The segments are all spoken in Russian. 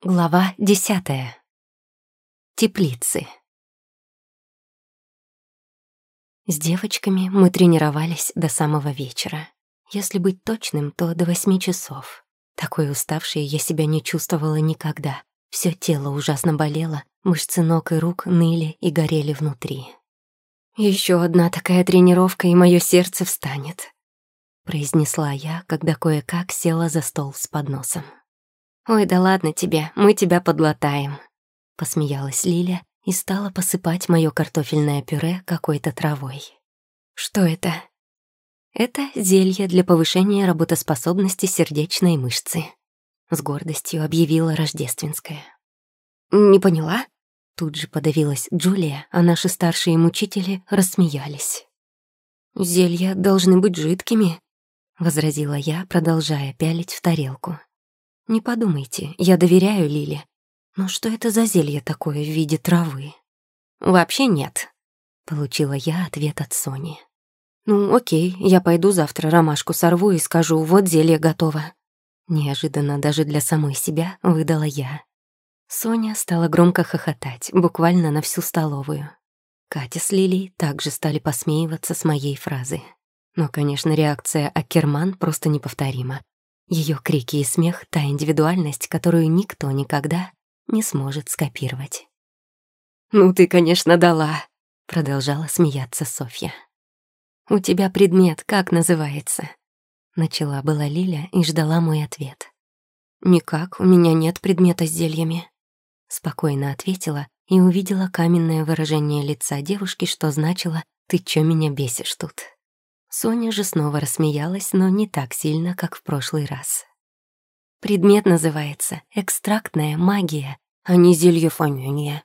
Глава десятая. Теплицы. С девочками мы тренировались до самого вечера. Если быть точным, то до восьми часов. Такой уставшей я себя не чувствовала никогда. Всё тело ужасно болело, мышцы ног и рук ныли и горели внутри. Ещё одна такая тренировка, и моё сердце встанет», — произнесла я, когда кое-как села за стол с подносом. «Ой, да ладно тебе, мы тебя подлатаем», — посмеялась Лиля и стала посыпать моё картофельное пюре какой-то травой. «Что это?» «Это зелье для повышения работоспособности сердечной мышцы», — с гордостью объявила Рождественская. «Не поняла?» Тут же подавилась Джулия, а наши старшие мучители рассмеялись. «Зелья должны быть жидкими», — возразила я, продолжая пялить в тарелку. Не подумайте, я доверяю Лиле. Но что это за зелье такое в виде травы? Вообще нет, получила я ответ от Сони. Ну, окей, я пойду завтра ромашку сорву и скажу, вот зелье готово. Неожиданно даже для самой себя выдала я. Соня стала громко хохотать, буквально на всю столовую. Катя с Лилей также стали посмеиваться с моей фразы. Но, конечно, реакция Акерман просто неповторима. Ее крики и смех — та индивидуальность, которую никто никогда не сможет скопировать. «Ну ты, конечно, дала», — продолжала смеяться Софья. «У тебя предмет как называется?» Начала была Лиля и ждала мой ответ. «Никак, у меня нет предмета с зельями», — спокойно ответила и увидела каменное выражение лица девушки, что значило «ты чё меня бесишь тут?». Соня же снова рассмеялась, но не так сильно, как в прошлый раз. Предмет называется «экстрактная магия», а не зельефонение.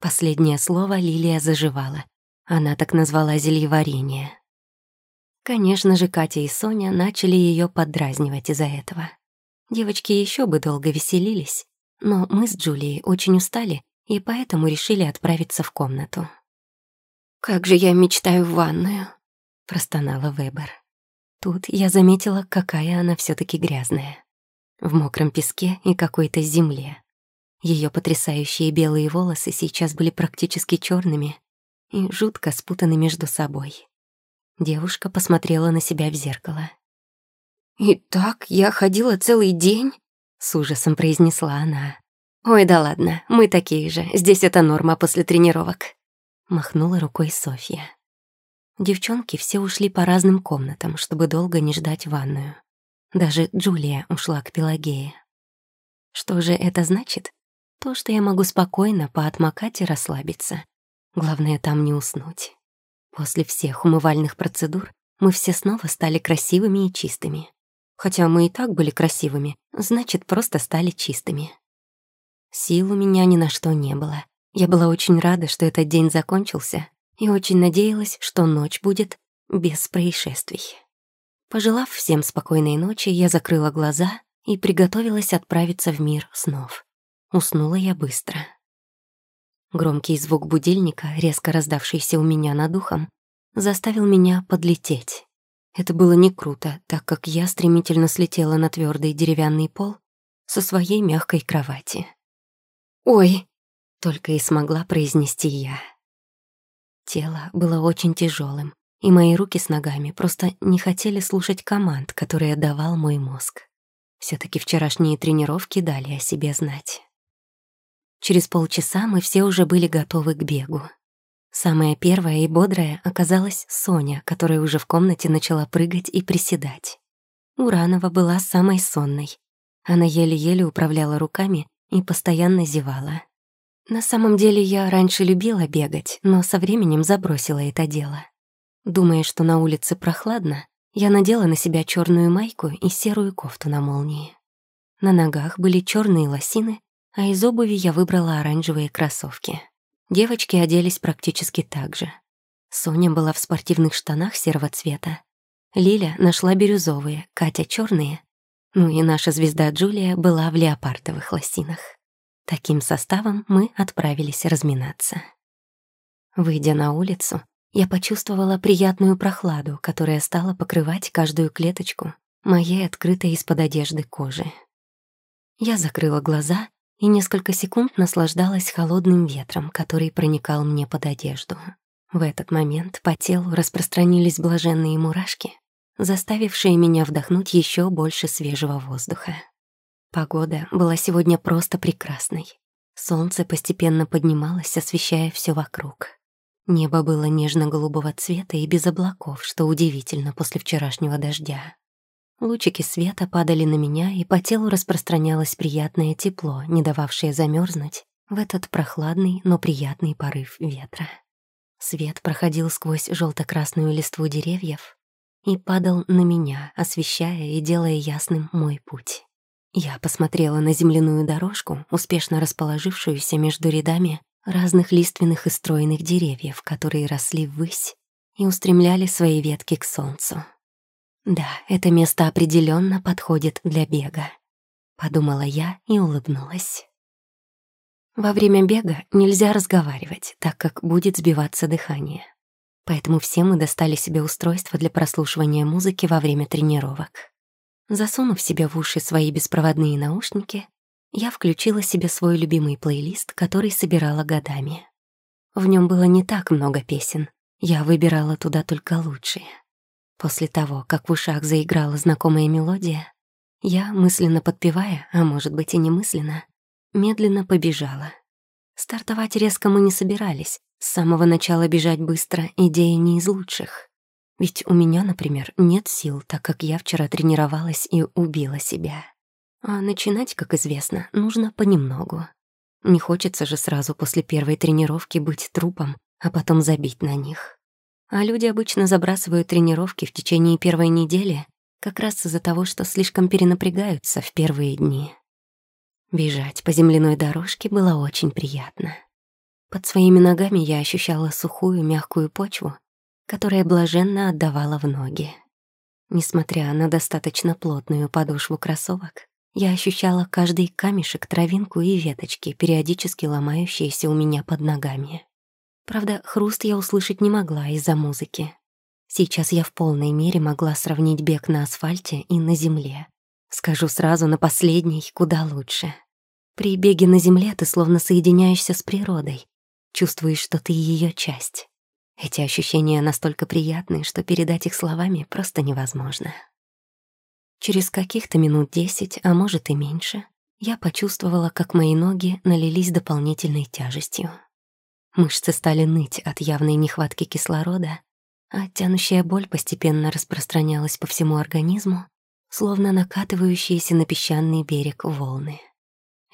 Последнее слово Лилия заживала. Она так назвала зельеварение. Конечно же, Катя и Соня начали ее поддразнивать из-за этого. Девочки еще бы долго веселились, но мы с Джулией очень устали и поэтому решили отправиться в комнату. «Как же я мечтаю в ванную!» Простонала Вебер. Тут я заметила, какая она все таки грязная. В мокром песке и какой-то земле. Ее потрясающие белые волосы сейчас были практически черными и жутко спутаны между собой. Девушка посмотрела на себя в зеркало. «И так я ходила целый день?» — с ужасом произнесла она. «Ой, да ладно, мы такие же, здесь это норма после тренировок», — махнула рукой Софья. Девчонки все ушли по разным комнатам, чтобы долго не ждать ванную. Даже Джулия ушла к Пелагее. Что же это значит? То, что я могу спокойно поотмокать и расслабиться. Главное, там не уснуть. После всех умывальных процедур мы все снова стали красивыми и чистыми. Хотя мы и так были красивыми, значит, просто стали чистыми. Сил у меня ни на что не было. Я была очень рада, что этот день закончился, и очень надеялась, что ночь будет без происшествий. Пожелав всем спокойной ночи, я закрыла глаза и приготовилась отправиться в мир снов. Уснула я быстро. Громкий звук будильника, резко раздавшийся у меня над ухом, заставил меня подлететь. Это было не круто, так как я стремительно слетела на твердый деревянный пол со своей мягкой кровати. «Ой!» — только и смогла произнести я. Тело было очень тяжелым, и мои руки с ногами просто не хотели слушать команд, которые давал мой мозг. все таки вчерашние тренировки дали о себе знать. Через полчаса мы все уже были готовы к бегу. Самая первая и бодрая оказалась Соня, которая уже в комнате начала прыгать и приседать. Уранова была самой сонной. Она еле-еле управляла руками и постоянно зевала. На самом деле я раньше любила бегать, но со временем забросила это дело. Думая, что на улице прохладно, я надела на себя черную майку и серую кофту на молнии. На ногах были черные лосины, а из обуви я выбрала оранжевые кроссовки. Девочки оделись практически так же. Соня была в спортивных штанах серого цвета. Лиля нашла бирюзовые, Катя — черные. Ну и наша звезда Джулия была в леопардовых лосинах. Таким составом мы отправились разминаться. Выйдя на улицу, я почувствовала приятную прохладу, которая стала покрывать каждую клеточку моей открытой из-под одежды кожи. Я закрыла глаза и несколько секунд наслаждалась холодным ветром, который проникал мне под одежду. В этот момент по телу распространились блаженные мурашки, заставившие меня вдохнуть еще больше свежего воздуха. Погода была сегодня просто прекрасной. Солнце постепенно поднималось, освещая все вокруг. Небо было нежно-голубого цвета и без облаков, что удивительно после вчерашнего дождя. Лучики света падали на меня, и по телу распространялось приятное тепло, не дававшее замерзнуть в этот прохладный, но приятный порыв ветра. Свет проходил сквозь желто красную листву деревьев и падал на меня, освещая и делая ясным мой путь. Я посмотрела на земляную дорожку, успешно расположившуюся между рядами разных лиственных и стройных деревьев, которые росли ввысь и устремляли свои ветки к солнцу. Да, это место определенно подходит для бега, подумала я и улыбнулась. Во время бега нельзя разговаривать, так как будет сбиваться дыхание. Поэтому все мы достали себе устройство для прослушивания музыки во время тренировок. Засунув себе в уши свои беспроводные наушники, я включила себе свой любимый плейлист, который собирала годами. В нем было не так много песен, я выбирала туда только лучшие. После того, как в ушах заиграла знакомая мелодия, я, мысленно подпевая, а может быть и немысленно, медленно побежала. Стартовать резко мы не собирались, с самого начала бежать быстро — идея не из лучших. Ведь у меня, например, нет сил, так как я вчера тренировалась и убила себя. А начинать, как известно, нужно понемногу. Не хочется же сразу после первой тренировки быть трупом, а потом забить на них. А люди обычно забрасывают тренировки в течение первой недели как раз из-за того, что слишком перенапрягаются в первые дни. Бежать по земляной дорожке было очень приятно. Под своими ногами я ощущала сухую, мягкую почву, которая блаженно отдавала в ноги. Несмотря на достаточно плотную подошву кроссовок, я ощущала каждый камешек, травинку и веточки, периодически ломающиеся у меня под ногами. Правда, хруст я услышать не могла из-за музыки. Сейчас я в полной мере могла сравнить бег на асфальте и на земле. Скажу сразу, на последний куда лучше. При беге на земле ты словно соединяешься с природой, чувствуешь, что ты ее часть. Эти ощущения настолько приятны, что передать их словами просто невозможно. Через каких-то минут десять, а может и меньше, я почувствовала, как мои ноги налились дополнительной тяжестью. Мышцы стали ныть от явной нехватки кислорода, а тянущая боль постепенно распространялась по всему организму, словно накатывающиеся на песчаный берег волны.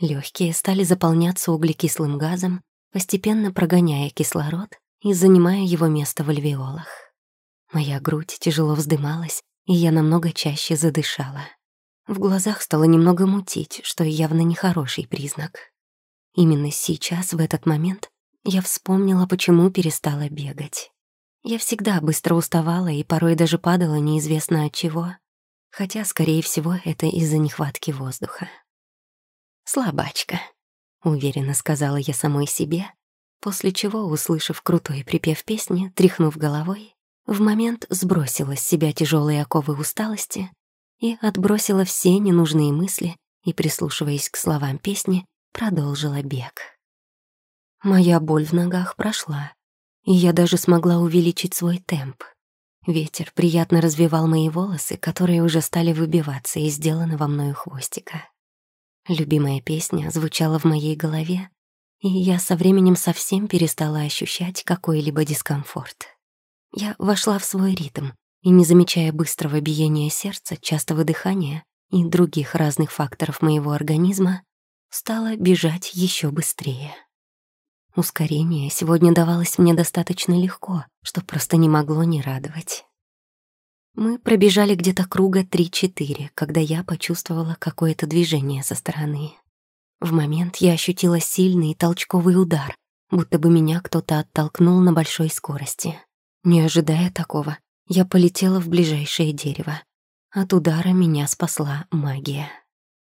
Легкие стали заполняться углекислым газом, постепенно прогоняя кислород и занимая его место в альвеолах. Моя грудь тяжело вздымалась, и я намного чаще задышала. В глазах стало немного мутить, что явно нехороший признак. Именно сейчас, в этот момент, я вспомнила, почему перестала бегать. Я всегда быстро уставала и порой даже падала неизвестно от чего, хотя, скорее всего, это из-за нехватки воздуха. «Слабачка», — уверенно сказала я самой себе, после чего, услышав крутой припев песни, тряхнув головой, в момент сбросила с себя тяжелые оковы усталости и отбросила все ненужные мысли и, прислушиваясь к словам песни, продолжила бег. Моя боль в ногах прошла, и я даже смогла увеличить свой темп. Ветер приятно развивал мои волосы, которые уже стали выбиваться из сделанного мною хвостика. Любимая песня звучала в моей голове, и я со временем совсем перестала ощущать какой-либо дискомфорт. Я вошла в свой ритм, и, не замечая быстрого биения сердца, частого дыхания и других разных факторов моего организма, стала бежать еще быстрее. Ускорение сегодня давалось мне достаточно легко, что просто не могло не радовать. Мы пробежали где-то круга 3-4, когда я почувствовала какое-то движение со стороны. В момент я ощутила сильный толчковый удар, будто бы меня кто-то оттолкнул на большой скорости. Не ожидая такого, я полетела в ближайшее дерево. От удара меня спасла магия.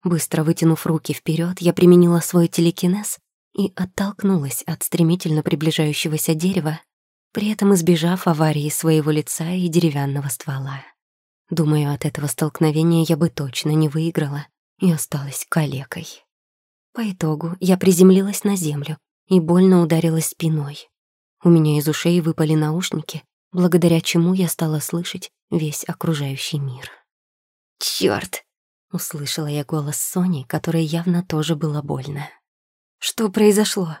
Быстро вытянув руки вперед, я применила свой телекинез и оттолкнулась от стремительно приближающегося дерева, при этом избежав аварии своего лица и деревянного ствола. Думаю, от этого столкновения я бы точно не выиграла и осталась калекой. По итогу я приземлилась на землю и больно ударилась спиной. У меня из ушей выпали наушники, благодаря чему я стала слышать весь окружающий мир. «Чёрт!» — услышала я голос Сони, которой явно тоже было больно. «Что произошло?»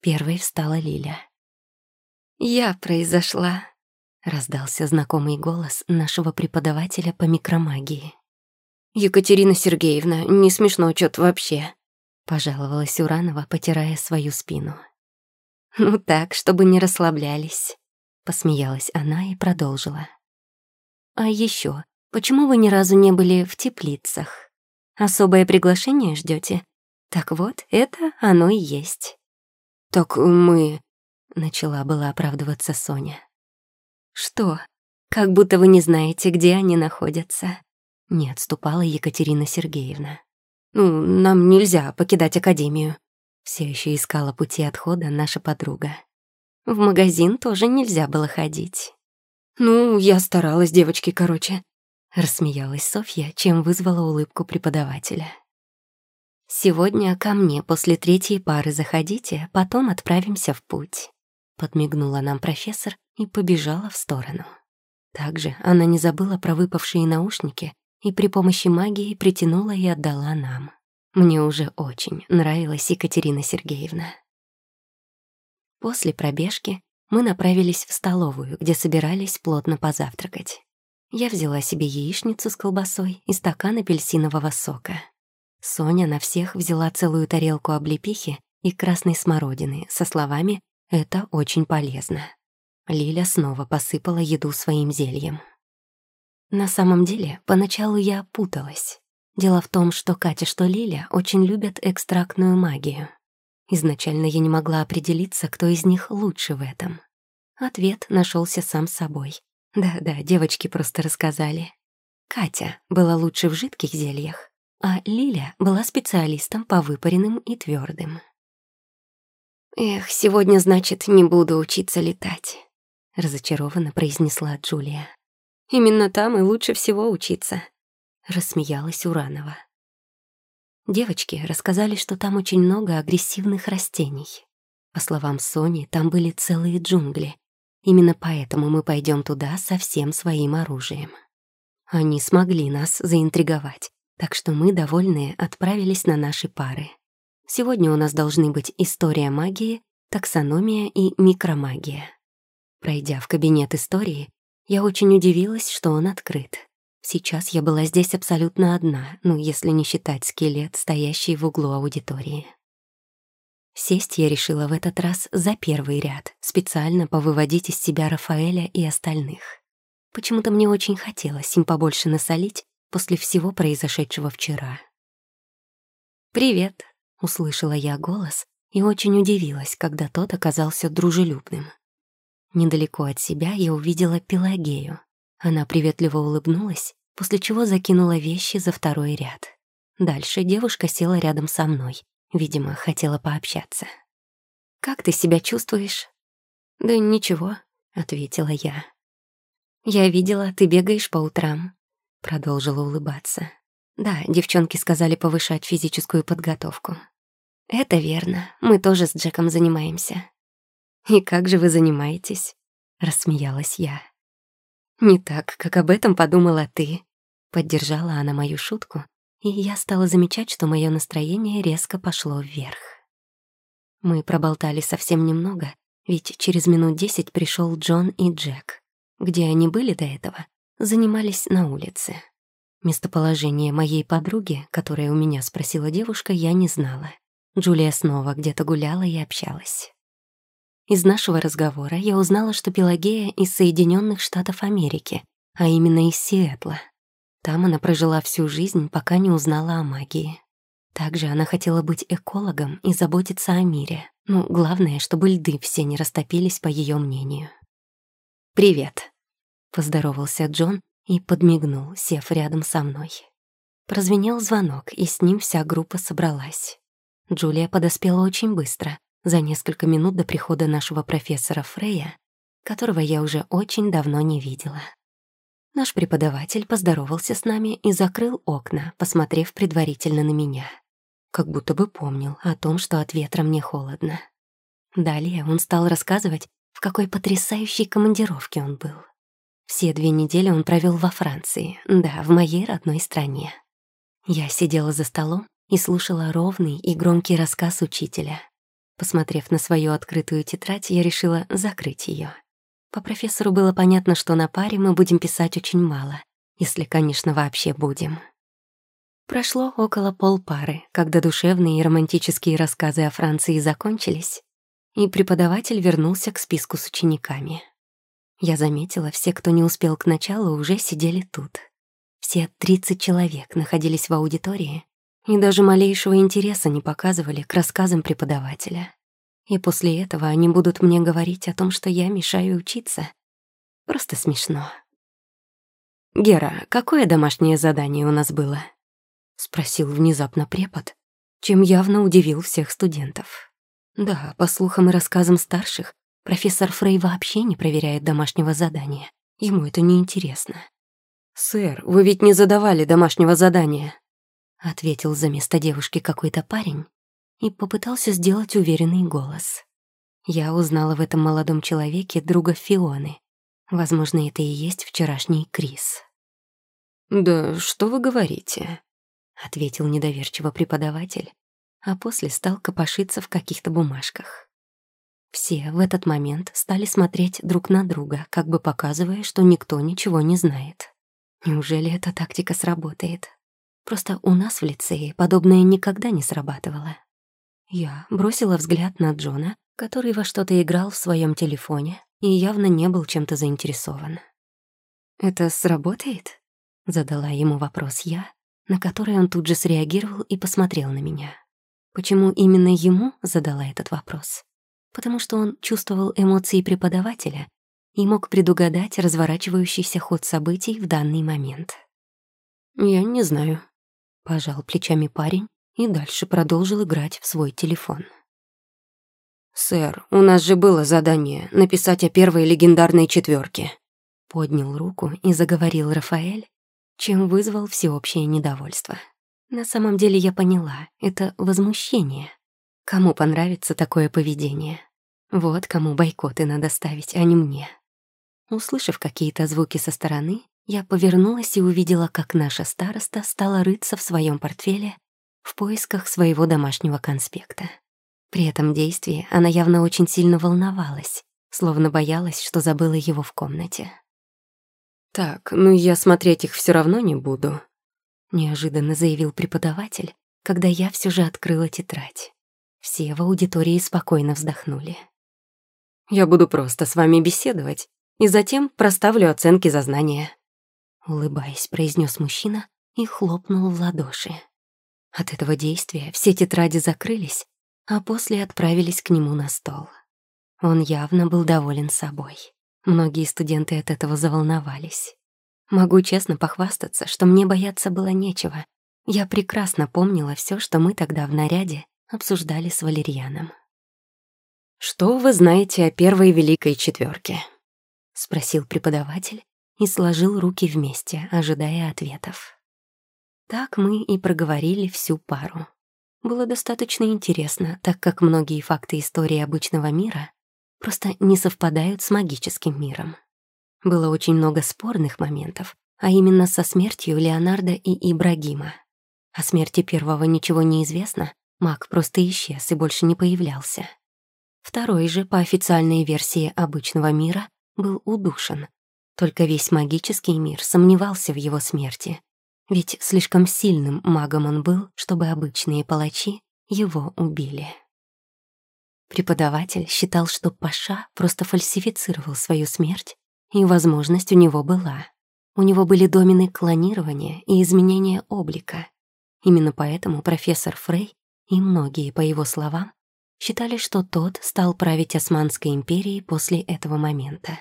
Первой встала Лиля. «Я произошла», — раздался знакомый голос нашего преподавателя по микромагии. «Екатерина Сергеевна, не смешно что-то вообще», — пожаловалась Уранова, потирая свою спину. «Ну так, чтобы не расслаблялись», — посмеялась она и продолжила. «А еще, почему вы ни разу не были в теплицах? Особое приглашение ждете? Так вот, это оно и есть». «Так мы...» — начала была оправдываться Соня. «Что? Как будто вы не знаете, где они находятся?» Не отступала Екатерина Сергеевна. «Ну, нам нельзя покидать академию». Все еще искала пути отхода наша подруга. В магазин тоже нельзя было ходить. «Ну, я старалась, девочки, короче», — рассмеялась Софья, чем вызвала улыбку преподавателя. «Сегодня ко мне после третьей пары заходите, потом отправимся в путь», — подмигнула нам профессор и побежала в сторону. Также она не забыла про выпавшие наушники и при помощи магии притянула и отдала нам. Мне уже очень нравилась Екатерина Сергеевна. После пробежки мы направились в столовую, где собирались плотно позавтракать. Я взяла себе яичницу с колбасой и стакан апельсинового сока. Соня на всех взяла целую тарелку облепихи и красной смородины со словами «это очень полезно». Лиля снова посыпала еду своим зельем. На самом деле, поначалу я путалась. Дело в том, что Катя, что Лиля очень любят экстрактную магию. Изначально я не могла определиться, кто из них лучше в этом. Ответ нашелся сам собой. Да-да, девочки просто рассказали. Катя была лучше в жидких зельях, а Лиля была специалистом по выпаренным и твердым. «Эх, сегодня, значит, не буду учиться летать», — разочарованно произнесла Джулия. «Именно там и лучше всего учиться», — рассмеялась Уранова. Девочки рассказали, что там очень много агрессивных растений. По словам Сони, там были целые джунгли. Именно поэтому мы пойдем туда со всем своим оружием. Они смогли нас заинтриговать, так что мы, довольные, отправились на наши пары. Сегодня у нас должны быть история магии, таксономия и микромагия. Пройдя в кабинет истории, я очень удивилась, что он открыт. Сейчас я была здесь абсолютно одна, ну, если не считать скелет, стоящий в углу аудитории. Сесть я решила в этот раз за первый ряд, специально повыводить из себя Рафаэля и остальных. Почему-то мне очень хотелось им побольше насолить, после всего произошедшего вчера. «Привет», — услышала я голос и очень удивилась, когда тот оказался дружелюбным. Недалеко от себя я увидела Пелагею. Она приветливо улыбнулась, после чего закинула вещи за второй ряд. Дальше девушка села рядом со мной, видимо, хотела пообщаться. «Как ты себя чувствуешь?» «Да ничего», — ответила я. «Я видела, ты бегаешь по утрам. Продолжила улыбаться. Да, девчонки сказали повышать физическую подготовку. Это верно, мы тоже с Джеком занимаемся. И как же вы занимаетесь? Рассмеялась я. Не так, как об этом подумала ты. Поддержала она мою шутку, и я стала замечать, что мое настроение резко пошло вверх. Мы проболтали совсем немного, ведь через минут десять пришел Джон и Джек. Где они были до этого, занимались на улице. Местоположение моей подруги, которая у меня спросила девушка, я не знала. Джулия снова где-то гуляла и общалась. Из нашего разговора я узнала, что Пелагея из Соединенных Штатов Америки, а именно из Сиэтла. Там она прожила всю жизнь, пока не узнала о магии. Также она хотела быть экологом и заботиться о мире. Ну, главное, чтобы льды все не растопились, по ее мнению. «Привет», Поздоровался Джон и подмигнул, сев рядом со мной. Прозвенел звонок, и с ним вся группа собралась. Джулия подоспела очень быстро, за несколько минут до прихода нашего профессора Фрея, которого я уже очень давно не видела. Наш преподаватель поздоровался с нами и закрыл окна, посмотрев предварительно на меня. как будто бы помнил о том, что от ветра мне холодно. Далее он стал рассказывать, в какой потрясающей командировке он был. Все две недели он провел во Франции, да, в моей родной стране. Я сидела за столом и слушала ровный и громкий рассказ учителя. Посмотрев на свою открытую тетрадь, я решила закрыть ее. По профессору было понятно, что на паре мы будем писать очень мало, если, конечно, вообще будем. Прошло около полпары, когда душевные и романтические рассказы о Франции закончились, и преподаватель вернулся к списку с учениками. Я заметила, все, кто не успел к началу, уже сидели тут. Все 30 человек находились в аудитории и даже малейшего интереса не показывали к рассказам преподавателя. И после этого они будут мне говорить о том, что я мешаю учиться. Просто смешно. «Гера, какое домашнее задание у нас было?» — спросил внезапно препод, чем явно удивил всех студентов. Да, по слухам и рассказам старших, профессор Фрей вообще не проверяет домашнего задания. Ему это не интересно. «Сэр, вы ведь не задавали домашнего задания», — ответил за место девушки какой-то парень и попытался сделать уверенный голос. Я узнала в этом молодом человеке друга Фионы. Возможно, это и есть вчерашний Крис. «Да что вы говорите?» — ответил недоверчиво преподаватель, а после стал копошиться в каких-то бумажках. Все в этот момент стали смотреть друг на друга, как бы показывая, что никто ничего не знает. Неужели эта тактика сработает? Просто у нас в лицее подобное никогда не срабатывало. Я бросила взгляд на Джона, который во что-то играл в своем телефоне и явно не был чем-то заинтересован. «Это сработает?» — задала ему вопрос я, на который он тут же среагировал и посмотрел на меня. Почему именно ему задала этот вопрос? Потому что он чувствовал эмоции преподавателя и мог предугадать разворачивающийся ход событий в данный момент. «Я не знаю», — пожал плечами парень и дальше продолжил играть в свой телефон. «Сэр, у нас же было задание написать о первой легендарной четверке. Поднял руку и заговорил Рафаэль, чем вызвал всеобщее недовольство. На самом деле я поняла, это возмущение. Кому понравится такое поведение? Вот кому бойкоты надо ставить, а не мне. Услышав какие-то звуки со стороны, я повернулась и увидела, как наша староста стала рыться в своем портфеле в поисках своего домашнего конспекта. При этом действии она явно очень сильно волновалась, словно боялась, что забыла его в комнате. «Так, ну я смотреть их все равно не буду», неожиданно заявил преподаватель, когда я все же открыла тетрадь. Все в аудитории спокойно вздохнули. «Я буду просто с вами беседовать и затем проставлю оценки за знания», улыбаясь, произнес мужчина и хлопнул в ладоши. От этого действия все тетради закрылись, а после отправились к нему на стол. Он явно был доволен собой. Многие студенты от этого заволновались. Могу честно похвастаться, что мне бояться было нечего. Я прекрасно помнила все, что мы тогда в наряде обсуждали с Валерьяном. «Что вы знаете о первой великой четверке? спросил преподаватель и сложил руки вместе, ожидая ответов. Так мы и проговорили всю пару. Было достаточно интересно, так как многие факты истории обычного мира просто не совпадают с магическим миром. Было очень много спорных моментов, а именно со смертью Леонардо и Ибрагима. О смерти первого ничего не известно, маг просто исчез и больше не появлялся. Второй же, по официальной версии обычного мира, был удушен. Только весь магический мир сомневался в его смерти, ведь слишком сильным магом он был, чтобы обычные палачи его убили. Преподаватель считал, что Паша просто фальсифицировал свою смерть и возможность у него была. У него были домены клонирования и изменения облика. Именно поэтому профессор Фрей и многие, по его словам, считали, что тот стал править Османской империей после этого момента.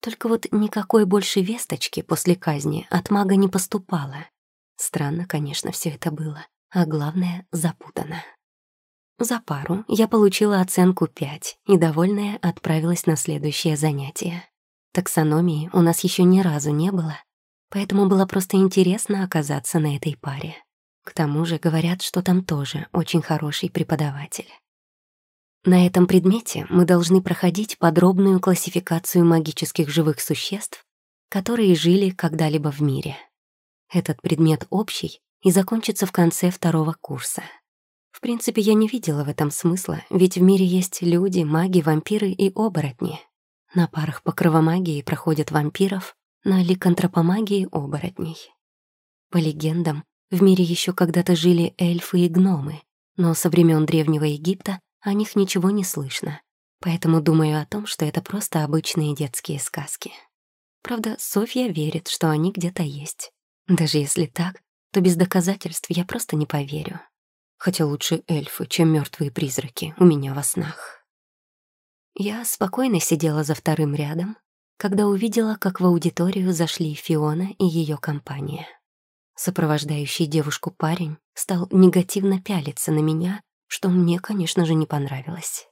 Только вот никакой больше весточки после казни от мага не поступало. Странно, конечно, все это было, а главное — запутано. За пару я получила оценку 5 и, довольная, отправилась на следующее занятие. Таксономии у нас еще ни разу не было, поэтому было просто интересно оказаться на этой паре. К тому же говорят, что там тоже очень хороший преподаватель. На этом предмете мы должны проходить подробную классификацию магических живых существ, которые жили когда-либо в мире. Этот предмет общий и закончится в конце второго курса. В принципе, я не видела в этом смысла, ведь в мире есть люди, маги, вампиры и оборотни. На парах по кровомагии проходят вампиров, на ликантропомагии — оборотней. По легендам, в мире еще когда-то жили эльфы и гномы, но со времен Древнего Египта о них ничего не слышно, поэтому думаю о том, что это просто обычные детские сказки. Правда, Софья верит, что они где-то есть. Даже если так, то без доказательств я просто не поверю. Хотя лучше эльфы, чем мертвые призраки у меня во снах. Я спокойно сидела за вторым рядом, когда увидела, как в аудиторию зашли Фиона и ее компания. Сопровождающий девушку парень стал негативно пялиться на меня, что мне, конечно же, не понравилось.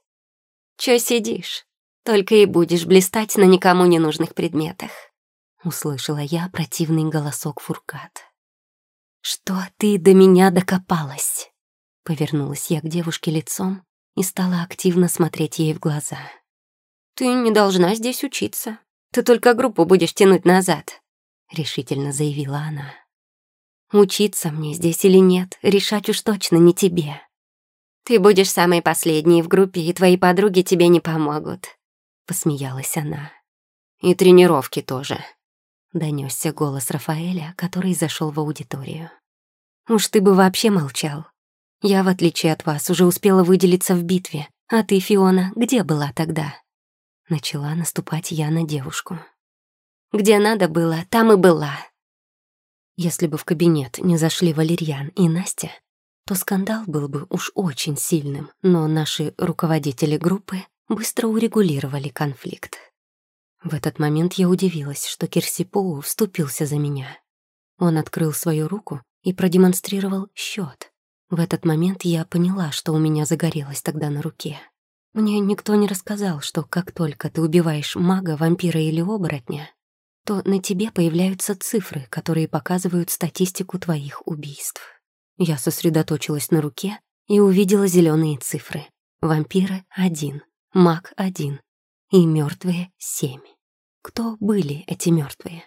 «Чё сидишь? Только и будешь блистать на никому не нужных предметах», — услышала я противный голосок Фуркат. «Что ты до меня докопалась?» Повернулась я к девушке лицом и стала активно смотреть ей в глаза. «Ты не должна здесь учиться. Ты только группу будешь тянуть назад», — решительно заявила она. «Учиться мне здесь или нет, решать уж точно не тебе. Ты будешь самой последней в группе, и твои подруги тебе не помогут», — посмеялась она. «И тренировки тоже», — донесся голос Рафаэля, который зашел в аудиторию. «Уж ты бы вообще молчал. Я, в отличие от вас, уже успела выделиться в битве. А ты, Фиона, где была тогда?» Начала наступать я на девушку. «Где надо было, там и была». Если бы в кабинет не зашли Валерьян и Настя, то скандал был бы уж очень сильным, но наши руководители группы быстро урегулировали конфликт. В этот момент я удивилась, что Кирсипоу вступился за меня. Он открыл свою руку и продемонстрировал счет. В этот момент я поняла, что у меня загорелось тогда на руке. Мне никто не рассказал, что как только ты убиваешь мага, вампира или оборотня, то на тебе появляются цифры, которые показывают статистику твоих убийств. Я сосредоточилась на руке и увидела зеленые цифры. Вампиры — один, маг — один и мертвые — семь. Кто были эти мертвые?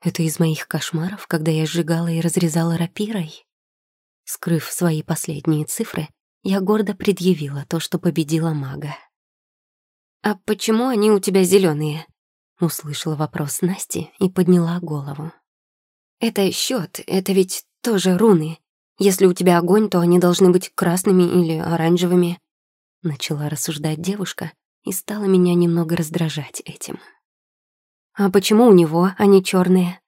Это из моих кошмаров, когда я сжигала и разрезала рапирой? Скрыв свои последние цифры, я гордо предъявила то, что победила мага. «А почему они у тебя зеленые? услышала вопрос Насти и подняла голову. «Это счет, это ведь тоже руны. Если у тебя огонь, то они должны быть красными или оранжевыми». Начала рассуждать девушка и стала меня немного раздражать этим. «А почему у него они черные?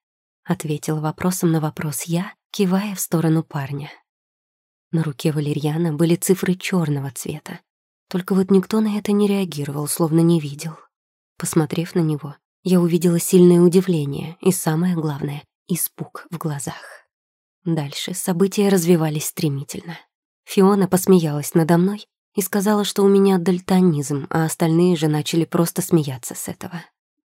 ответила вопросом на вопрос я, кивая в сторону парня. На руке валерьяна были цифры черного цвета. Только вот никто на это не реагировал, словно не видел. Посмотрев на него, я увидела сильное удивление и, самое главное, испуг в глазах. Дальше события развивались стремительно. Фиона посмеялась надо мной и сказала, что у меня дальтонизм, а остальные же начали просто смеяться с этого.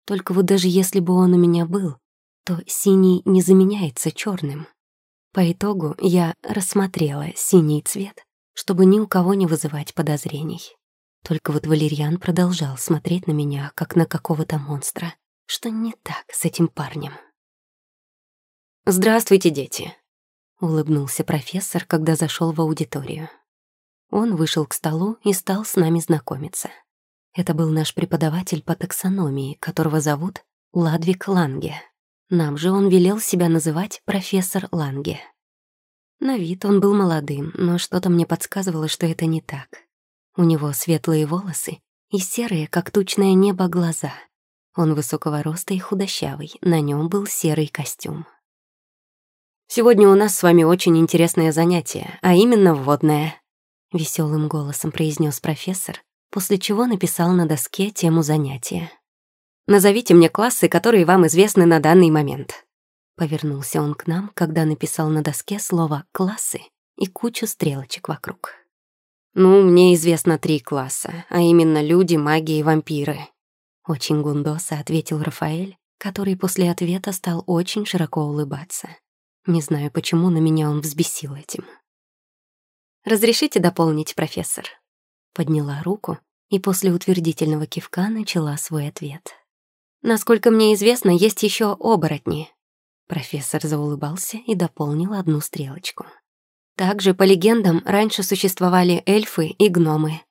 Только вот даже если бы он у меня был, то синий не заменяется черным. По итогу я рассмотрела синий цвет, чтобы ни у кого не вызывать подозрений. Только вот Валерьян продолжал смотреть на меня, как на какого-то монстра. Что не так с этим парнем? «Здравствуйте, дети!» — улыбнулся профессор, когда зашел в аудиторию. Он вышел к столу и стал с нами знакомиться. Это был наш преподаватель по таксономии, которого зовут Ладвик Ланге. Нам же он велел себя называть профессор Ланге. На вид он был молодым, но что-то мне подсказывало, что это не так. У него светлые волосы и серые, как тучное небо, глаза. Он высокого роста и худощавый, на нем был серый костюм. «Сегодня у нас с вами очень интересное занятие, а именно вводное», — веселым голосом произнес профессор, после чего написал на доске тему занятия. Назовите мне классы, которые вам известны на данный момент». Повернулся он к нам, когда написал на доске слово «классы» и кучу стрелочек вокруг. «Ну, мне известно три класса, а именно люди, маги и вампиры». Очень гундоса ответил Рафаэль, который после ответа стал очень широко улыбаться. Не знаю почему, но меня он взбесил этим. «Разрешите дополнить, профессор?» Подняла руку и после утвердительного кивка начала свой ответ. «Насколько мне известно, есть еще оборотни». Профессор заулыбался и дополнил одну стрелочку. Также, по легендам, раньше существовали эльфы и гномы.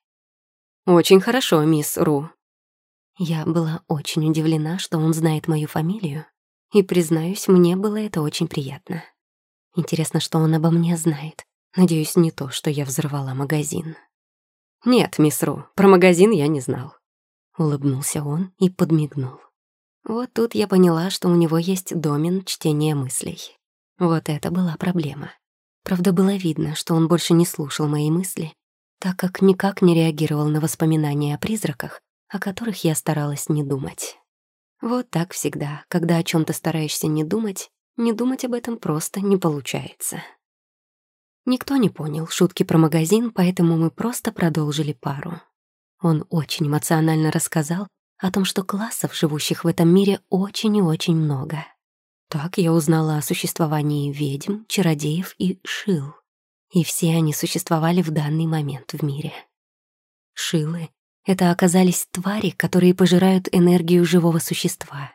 «Очень хорошо, мисс Ру». Я была очень удивлена, что он знает мою фамилию, и, признаюсь, мне было это очень приятно. Интересно, что он обо мне знает. Надеюсь, не то, что я взорвала магазин. «Нет, мисс Ру, про магазин я не знал». Улыбнулся он и подмигнул. Вот тут я поняла, что у него есть домен чтения мыслей. Вот это была проблема. Правда, было видно, что он больше не слушал мои мысли, так как никак не реагировал на воспоминания о призраках, о которых я старалась не думать. Вот так всегда, когда о чем то стараешься не думать, не думать об этом просто не получается. Никто не понял шутки про магазин, поэтому мы просто продолжили пару. Он очень эмоционально рассказал о том, что классов, живущих в этом мире, очень и очень много. Так я узнала о существовании ведьм, чародеев и шил. И все они существовали в данный момент в мире. Шилы это оказались твари, которые пожирают энергию живого существа.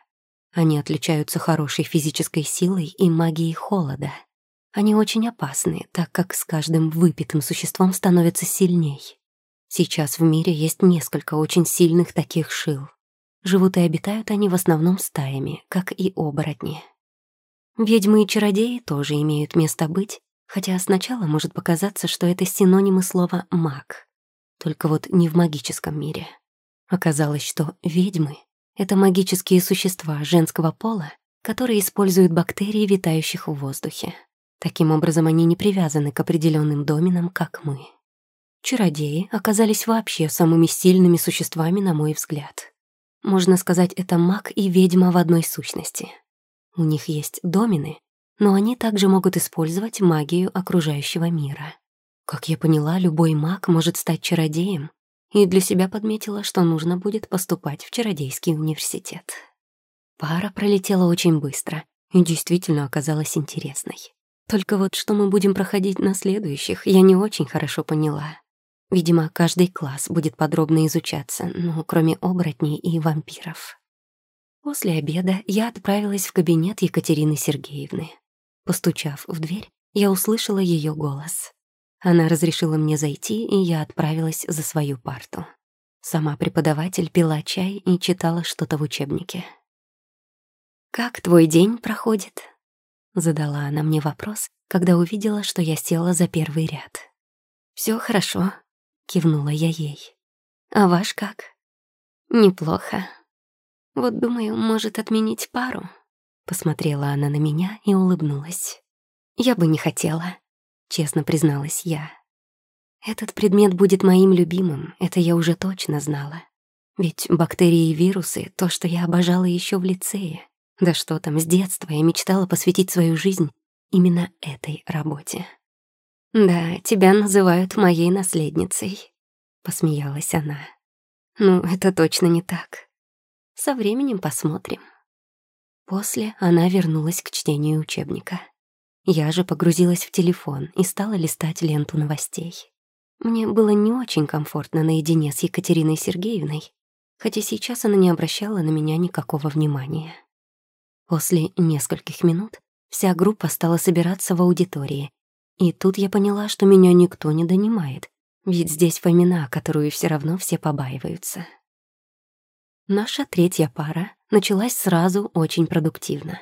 Они отличаются хорошей физической силой и магией холода. Они очень опасны, так как с каждым выпитым существом становятся сильней. Сейчас в мире есть несколько очень сильных таких шил. Живут и обитают они в основном стаями, как и оборотни. Ведьмы и чародеи тоже имеют место быть, хотя сначала может показаться, что это синонимы слова «маг». Только вот не в магическом мире. Оказалось, что ведьмы — это магические существа женского пола, которые используют бактерии, витающих в воздухе. Таким образом, они не привязаны к определенным доменам, как мы. Чародеи оказались вообще самыми сильными существами, на мой взгляд. Можно сказать, это маг и ведьма в одной сущности. У них есть домены, но они также могут использовать магию окружающего мира. Как я поняла, любой маг может стать чародеем, и для себя подметила, что нужно будет поступать в чародейский университет. Пара пролетела очень быстро и действительно оказалась интересной. Только вот что мы будем проходить на следующих, я не очень хорошо поняла. Видимо, каждый класс будет подробно изучаться, ну, кроме оборотней и вампиров. После обеда я отправилась в кабинет Екатерины Сергеевны. Постучав в дверь, я услышала ее голос. Она разрешила мне зайти, и я отправилась за свою парту. Сама преподаватель пила чай и читала что-то в учебнике. «Как твой день проходит?» Задала она мне вопрос, когда увидела, что я села за первый ряд. Все хорошо», — кивнула я ей. «А ваш как?» «Неплохо. Вот думаю, может отменить пару?» Посмотрела она на меня и улыбнулась. «Я бы не хотела честно призналась я. Этот предмет будет моим любимым, это я уже точно знала. Ведь бактерии и вирусы — то, что я обожала еще в лицее. Да что там, с детства я мечтала посвятить свою жизнь именно этой работе. «Да, тебя называют моей наследницей», — посмеялась она. «Ну, это точно не так. Со временем посмотрим». После она вернулась к чтению учебника. Я же погрузилась в телефон и стала листать ленту новостей. Мне было не очень комфортно наедине с Екатериной Сергеевной, хотя сейчас она не обращала на меня никакого внимания. После нескольких минут вся группа стала собираться в аудитории, и тут я поняла, что меня никто не донимает, ведь здесь Фомина, которую все равно все побаиваются. Наша третья пара началась сразу очень продуктивно.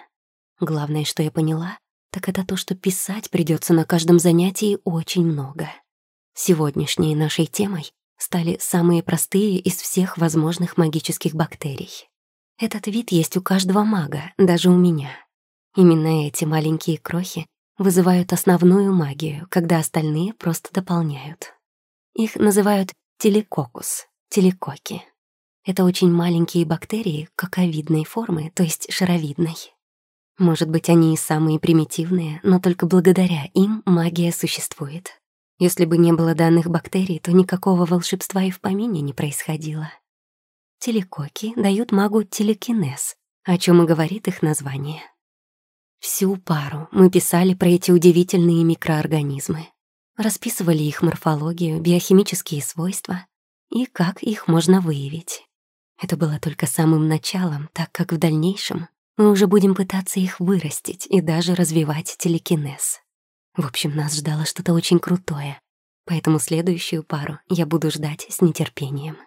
Главное, что я поняла, так это то, что писать придется на каждом занятии очень много. Сегодняшней нашей темой стали самые простые из всех возможных магических бактерий. Этот вид есть у каждого мага, даже у меня. Именно эти маленькие крохи вызывают основную магию, когда остальные просто дополняют. Их называют телекокус, телекоки. Это очень маленькие бактерии каковидной формы, то есть шаровидной. Может быть, они и самые примитивные, но только благодаря им магия существует. Если бы не было данных бактерий, то никакого волшебства и в помине не происходило. Телекоки дают магу телекинез, о чем и говорит их название. Всю пару мы писали про эти удивительные микроорганизмы. Расписывали их морфологию, биохимические свойства и как их можно выявить. Это было только самым началом, так как в дальнейшем мы уже будем пытаться их вырастить и даже развивать телекинез. В общем, нас ждало что-то очень крутое, поэтому следующую пару я буду ждать с нетерпением.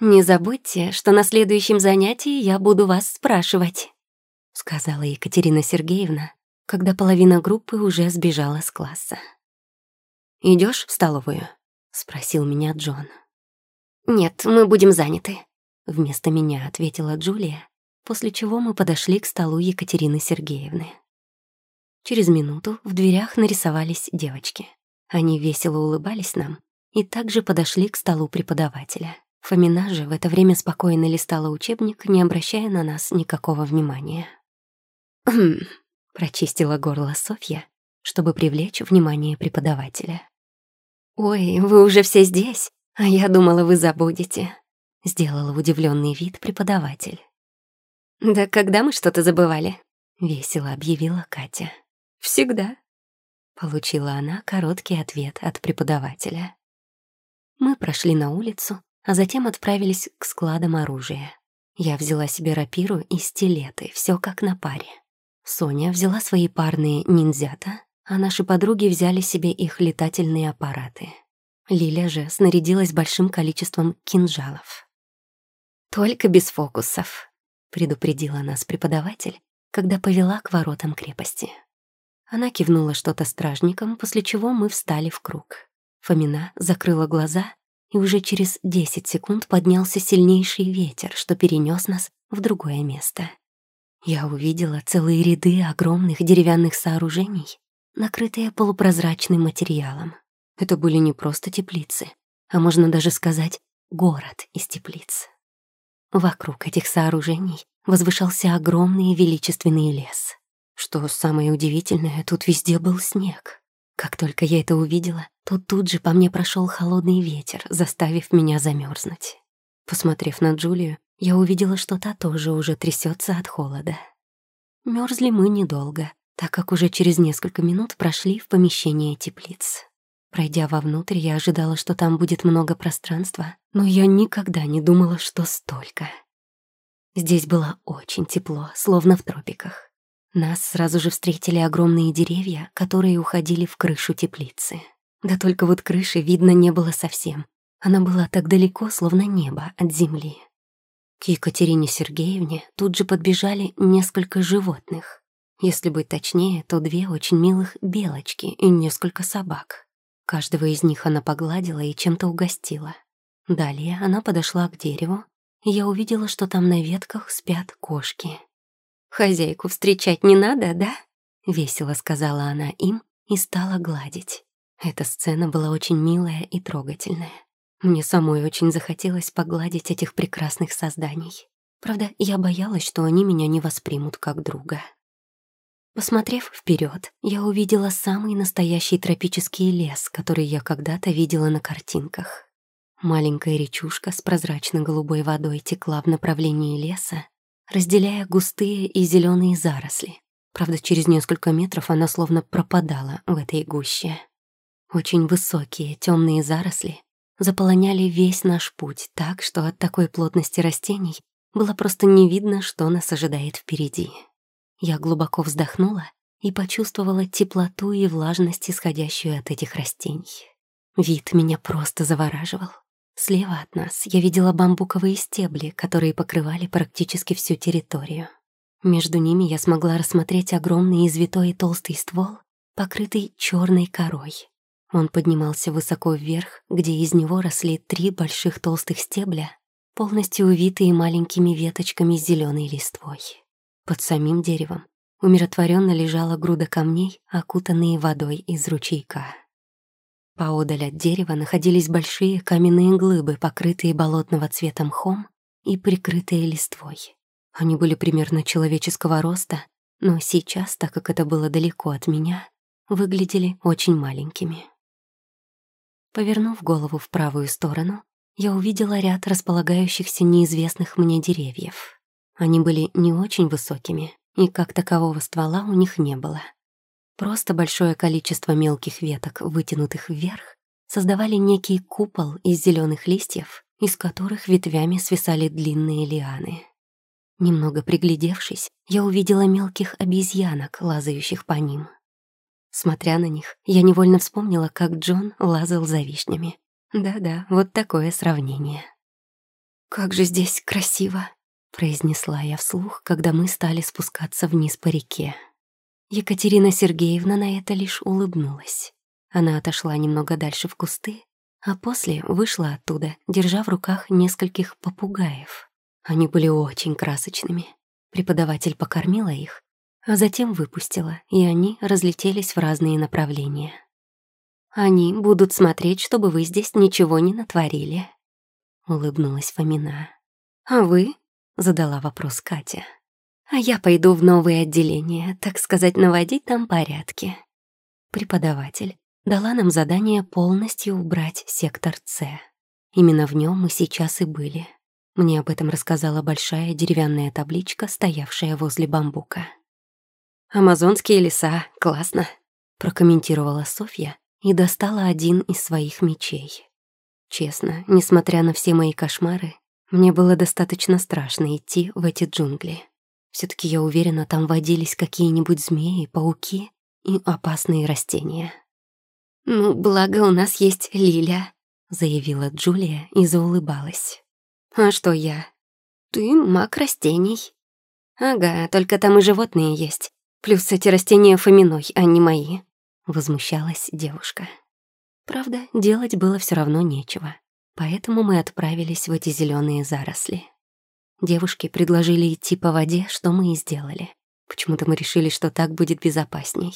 «Не забудьте, что на следующем занятии я буду вас спрашивать», — сказала Екатерина Сергеевна, когда половина группы уже сбежала с класса. Идешь в столовую?» — спросил меня Джон. «Нет, мы будем заняты», — вместо меня ответила Джулия, после чего мы подошли к столу Екатерины Сергеевны. Через минуту в дверях нарисовались девочки. Они весело улыбались нам и также подошли к столу преподавателя. Фомина же в это время спокойно листала учебник, не обращая на нас никакого внимания. «Хм», — прочистила горло Софья, чтобы привлечь внимание преподавателя. «Ой, вы уже все здесь, а я думала, вы забудете», — сделала удивленный вид преподаватель. «Да когда мы что-то забывали?» — весело объявила Катя. «Всегда», — получила она короткий ответ от преподавателя. Мы прошли на улицу, а затем отправились к складам оружия. Я взяла себе рапиру и стилеты, все как на паре. Соня взяла свои парные ниндзята, а наши подруги взяли себе их летательные аппараты. Лиля же снарядилась большим количеством кинжалов. «Только без фокусов», — предупредила нас преподаватель, когда повела к воротам крепости. Она кивнула что-то стражникам, после чего мы встали в круг. Фомина закрыла глаза и уже через 10 секунд поднялся сильнейший ветер, что перенес нас в другое место. Я увидела целые ряды огромных деревянных сооружений, накрытые полупрозрачным материалом. Это были не просто теплицы, а можно даже сказать город из теплиц. Вокруг этих сооружений возвышался огромный величественный лес. Что самое удивительное, тут везде был снег. Как только я это увидела, то тут же по мне прошел холодный ветер, заставив меня замерзнуть. Посмотрев на Джулию, я увидела, что та тоже уже трясется от холода. Мерзли мы недолго, так как уже через несколько минут прошли в помещение теплиц. Пройдя вовнутрь, я ожидала, что там будет много пространства, но я никогда не думала, что столько. Здесь было очень тепло, словно в тропиках. Нас сразу же встретили огромные деревья, которые уходили в крышу теплицы. Да только вот крыши видно не было совсем. Она была так далеко, словно небо от земли. К Екатерине Сергеевне тут же подбежали несколько животных. Если быть точнее, то две очень милых белочки и несколько собак. Каждого из них она погладила и чем-то угостила. Далее она подошла к дереву, и я увидела, что там на ветках спят кошки. «Хозяйку встречать не надо, да?» — весело сказала она им и стала гладить. Эта сцена была очень милая и трогательная. Мне самой очень захотелось погладить этих прекрасных созданий. Правда, я боялась, что они меня не воспримут как друга. Посмотрев вперед, я увидела самый настоящий тропический лес, который я когда-то видела на картинках. Маленькая речушка с прозрачно-голубой водой текла в направлении леса, разделяя густые и зеленые заросли. Правда, через несколько метров она словно пропадала в этой гуще. Очень высокие темные заросли заполоняли весь наш путь так, что от такой плотности растений было просто не видно, что нас ожидает впереди. Я глубоко вздохнула и почувствовала теплоту и влажность, исходящую от этих растений. Вид меня просто завораживал. Слева от нас я видела бамбуковые стебли, которые покрывали практически всю территорию. Между ними я смогла рассмотреть огромный извитой толстый ствол, покрытый черной корой. Он поднимался высоко вверх, где из него росли три больших толстых стебля, полностью увитые маленькими веточками с зеленой листвой. Под самим деревом умиротворенно лежала груда камней, окутанные водой из ручейка. Поодаль от дерева находились большие каменные глыбы, покрытые болотного цвета мхом и прикрытые листвой. Они были примерно человеческого роста, но сейчас, так как это было далеко от меня, выглядели очень маленькими. Повернув голову в правую сторону, я увидела ряд располагающихся неизвестных мне деревьев. Они были не очень высокими, и как такового ствола у них не было. Просто большое количество мелких веток, вытянутых вверх, создавали некий купол из зеленых листьев, из которых ветвями свисали длинные лианы. Немного приглядевшись, я увидела мелких обезьянок, лазающих по ним. Смотря на них, я невольно вспомнила, как Джон лазал за вишнями. Да-да, вот такое сравнение. «Как же здесь красиво!» — произнесла я вслух, когда мы стали спускаться вниз по реке. Екатерина Сергеевна на это лишь улыбнулась. Она отошла немного дальше в кусты, а после вышла оттуда, держа в руках нескольких попугаев. Они были очень красочными. Преподаватель покормила их, а затем выпустила, и они разлетелись в разные направления. «Они будут смотреть, чтобы вы здесь ничего не натворили», — улыбнулась Фомина. «А вы?» — задала вопрос Катя. «А я пойду в новые отделения, так сказать, наводить там порядки». Преподаватель дала нам задание полностью убрать сектор С. Именно в нем мы сейчас и были. Мне об этом рассказала большая деревянная табличка, стоявшая возле бамбука. «Амазонские леса, классно», — прокомментировала Софья и достала один из своих мечей. Честно, несмотря на все мои кошмары, мне было достаточно страшно идти в эти джунгли. все таки я уверена, там водились какие-нибудь змеи, пауки и опасные растения. «Ну, благо у нас есть Лиля», — заявила Джулия и заулыбалась. «А что я? Ты маг растений». «Ага, только там и животные есть. Плюс эти растения Фоминой, а не мои», — возмущалась девушка. Правда, делать было все равно нечего, поэтому мы отправились в эти зеленые заросли. Девушки предложили идти по воде, что мы и сделали. Почему-то мы решили, что так будет безопасней.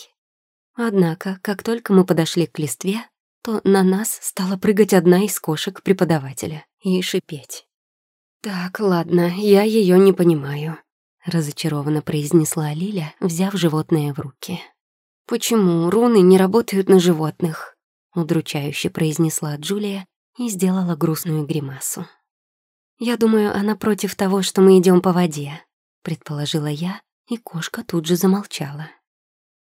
Однако, как только мы подошли к листве, то на нас стала прыгать одна из кошек преподавателя и шипеть. «Так, ладно, я ее не понимаю», — разочарованно произнесла Лиля, взяв животное в руки. «Почему руны не работают на животных?» — удручающе произнесла Джулия и сделала грустную гримасу. «Я думаю, она против того, что мы идем по воде», — предположила я, и кошка тут же замолчала.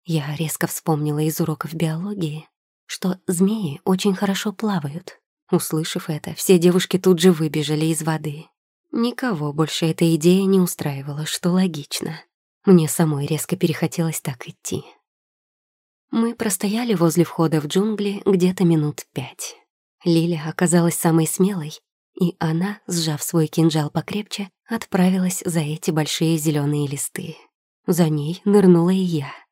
Я резко вспомнила из уроков биологии, что змеи очень хорошо плавают. Услышав это, все девушки тут же выбежали из воды. Никого больше эта идея не устраивала, что логично. Мне самой резко перехотелось так идти. Мы простояли возле входа в джунгли где-то минут пять. Лиля оказалась самой смелой, и она, сжав свой кинжал покрепче, отправилась за эти большие зеленые листы. За ней нырнула и я —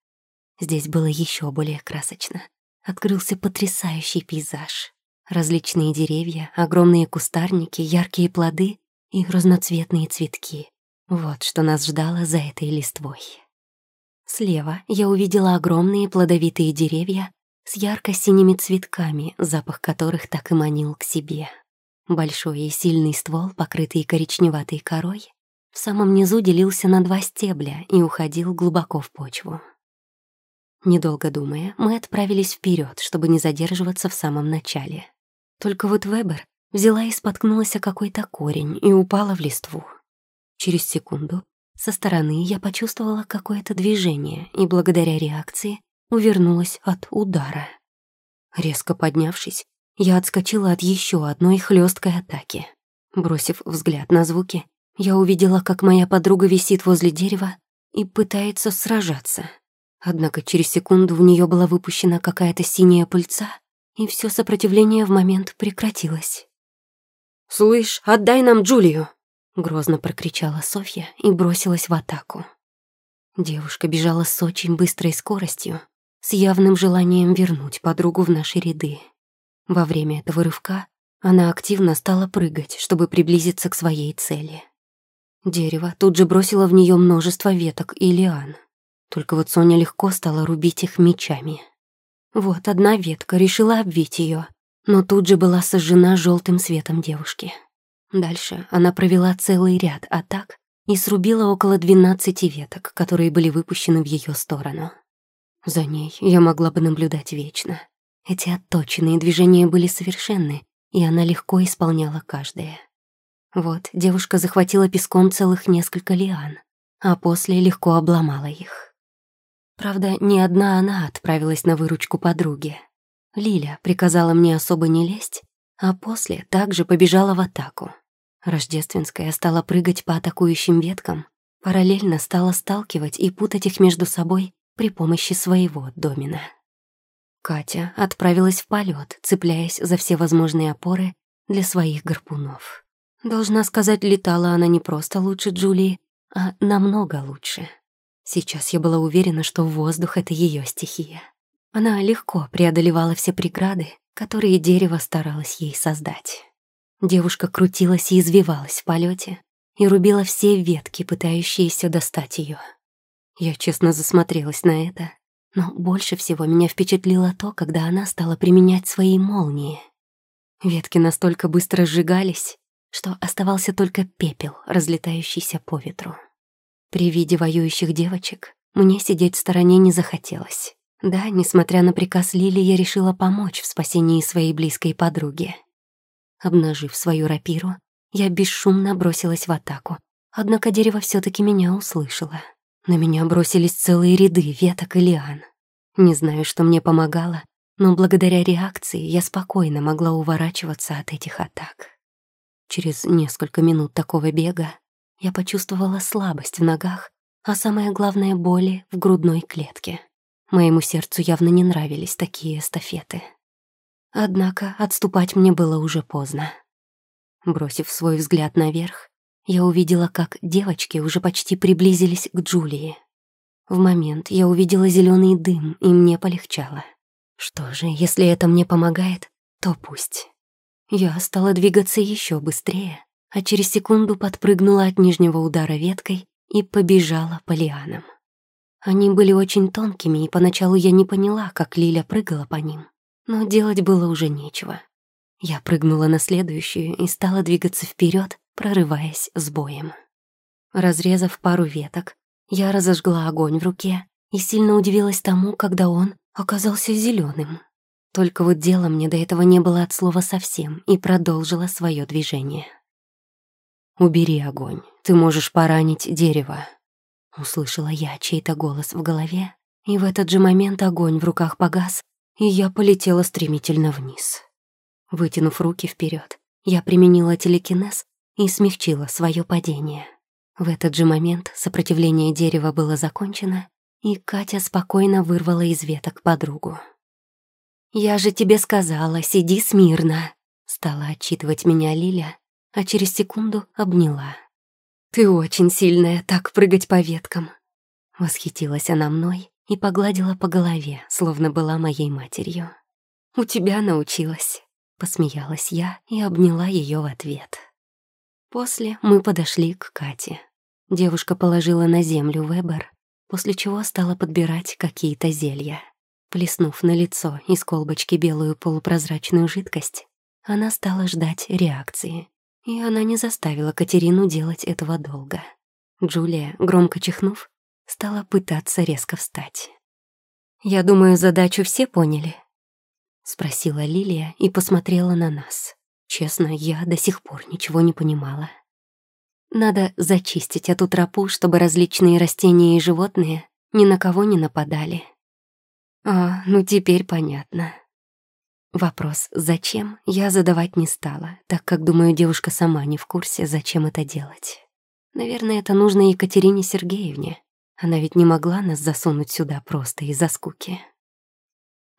Здесь было еще более красочно. Открылся потрясающий пейзаж. Различные деревья, огромные кустарники, яркие плоды и разноцветные цветки. Вот что нас ждало за этой листвой. Слева я увидела огромные плодовитые деревья с ярко-синими цветками, запах которых так и манил к себе. Большой и сильный ствол, покрытый коричневатой корой, в самом низу делился на два стебля и уходил глубоко в почву. Недолго думая, мы отправились вперед, чтобы не задерживаться в самом начале. Только вот Вебер взяла и споткнулась о какой-то корень и упала в листву. Через секунду со стороны я почувствовала какое-то движение и благодаря реакции увернулась от удара. Резко поднявшись, я отскочила от еще одной хлесткой атаки. Бросив взгляд на звуки, я увидела, как моя подруга висит возле дерева и пытается сражаться. Однако через секунду в нее была выпущена какая-то синяя пыльца, и все сопротивление в момент прекратилось. «Слышь, отдай нам Джулию!» — грозно прокричала Софья и бросилась в атаку. Девушка бежала с очень быстрой скоростью, с явным желанием вернуть подругу в наши ряды. Во время этого рывка она активно стала прыгать, чтобы приблизиться к своей цели. Дерево тут же бросило в нее множество веток и лиан. Только вот Соня легко стала рубить их мечами. Вот одна ветка решила обвить ее, но тут же была сожжена желтым светом девушки. Дальше она провела целый ряд атак и срубила около 12 веток, которые были выпущены в ее сторону. За ней я могла бы наблюдать вечно. Эти отточенные движения были совершенны, и она легко исполняла каждое. Вот девушка захватила песком целых несколько лиан, а после легко обломала их. Правда, не одна она отправилась на выручку подруге. Лиля приказала мне особо не лезть, а после также побежала в атаку. Рождественская стала прыгать по атакующим веткам, параллельно стала сталкивать и путать их между собой при помощи своего домина. Катя отправилась в полет, цепляясь за все возможные опоры для своих гарпунов. Должна сказать, летала она не просто лучше Джулии, а намного лучше. Сейчас я была уверена, что воздух — это ее стихия. Она легко преодолевала все преграды, которые дерево старалось ей создать. Девушка крутилась и извивалась в полете и рубила все ветки, пытающиеся достать ее. Я честно засмотрелась на это, но больше всего меня впечатлило то, когда она стала применять свои молнии. Ветки настолько быстро сжигались, что оставался только пепел, разлетающийся по ветру. При виде воюющих девочек мне сидеть в стороне не захотелось. Да, несмотря на приказ Лили, я решила помочь в спасении своей близкой подруги. Обнажив свою рапиру, я бесшумно бросилась в атаку, однако дерево все таки меня услышало. На меня бросились целые ряды веток и лиан. Не знаю, что мне помогало, но благодаря реакции я спокойно могла уворачиваться от этих атак. Через несколько минут такого бега я почувствовала слабость в ногах, а самое главное — боли в грудной клетке. Моему сердцу явно не нравились такие эстафеты. Однако отступать мне было уже поздно. Бросив свой взгляд наверх, я увидела, как девочки уже почти приблизились к Джулии. В момент я увидела зеленый дым, и мне полегчало. Что же, если это мне помогает, то пусть. Я стала двигаться еще быстрее, а через секунду подпрыгнула от нижнего удара веткой и побежала по лианам. Они были очень тонкими, и поначалу я не поняла, как Лиля прыгала по ним. Но делать было уже нечего. Я прыгнула на следующую и стала двигаться вперед, прорываясь с боем. Разрезав пару веток, я разожгла огонь в руке и сильно удивилась тому, когда он оказался зеленым. Только вот дела мне до этого не было от слова совсем и продолжила свое движение. «Убери огонь, ты можешь поранить дерево», — услышала я чей-то голос в голове, и в этот же момент огонь в руках погас, и я полетела стремительно вниз. Вытянув руки вперед, я применила телекинез и смягчила свое падение. В этот же момент сопротивление дерева было закончено, и Катя спокойно вырвала из веток подругу. «Я же тебе сказала, сиди смирно», — стала отчитывать меня Лиля, а через секунду обняла. «Ты очень сильная, так прыгать по веткам», — восхитилась она мной и погладила по голове, словно была моей матерью. «У тебя научилась», — посмеялась я и обняла ее в ответ. После мы подошли к Кате. Девушка положила на землю Вебер, после чего стала подбирать какие-то зелья. Плеснув на лицо из колбочки белую полупрозрачную жидкость, она стала ждать реакции. И она не заставила Катерину делать этого долго. Джулия, громко чихнув, стала пытаться резко встать. «Я думаю, задачу все поняли?» — спросила Лилия и посмотрела на нас. Честно, я до сих пор ничего не понимала. Надо зачистить эту тропу, чтобы различные растения и животные ни на кого не нападали. А, ну теперь понятно. Вопрос «зачем?» я задавать не стала, так как, думаю, девушка сама не в курсе, зачем это делать. Наверное, это нужно Екатерине Сергеевне. Она ведь не могла нас засунуть сюда просто из-за скуки.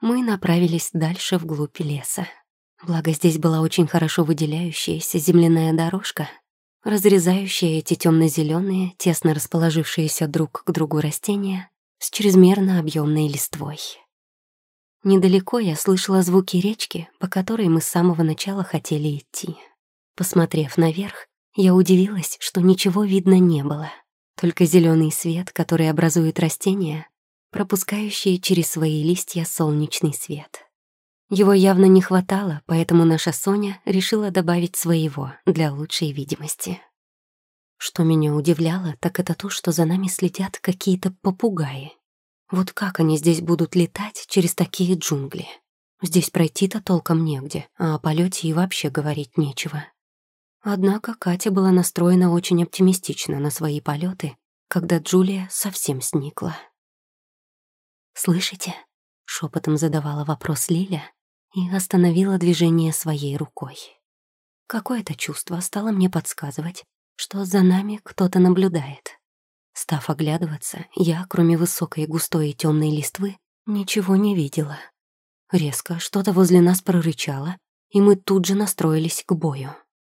Мы направились дальше вглубь леса. Благо, здесь была очень хорошо выделяющаяся земляная дорожка, разрезающая эти темно зеленые тесно расположившиеся друг к другу растения, с чрезмерно объемной листвой. Недалеко я слышала звуки речки, по которой мы с самого начала хотели идти. Посмотрев наверх, я удивилась, что ничего видно не было. Только зеленый свет, который образует растения, пропускающие через свои листья солнечный свет. Его явно не хватало, поэтому наша Соня решила добавить своего для лучшей видимости. Что меня удивляло, так это то, что за нами следят какие-то попугаи. Вот как они здесь будут летать через такие джунгли? Здесь пройти-то толком негде, а о полете и вообще говорить нечего. Однако Катя была настроена очень оптимистично на свои полеты, когда Джулия совсем сникла. «Слышите?» — шепотом задавала вопрос Лиля и остановила движение своей рукой. Какое-то чувство стало мне подсказывать, что за нами кто-то наблюдает. Став оглядываться, я, кроме высокой густой и темной листвы, ничего не видела. Резко что-то возле нас прорычало, и мы тут же настроились к бою.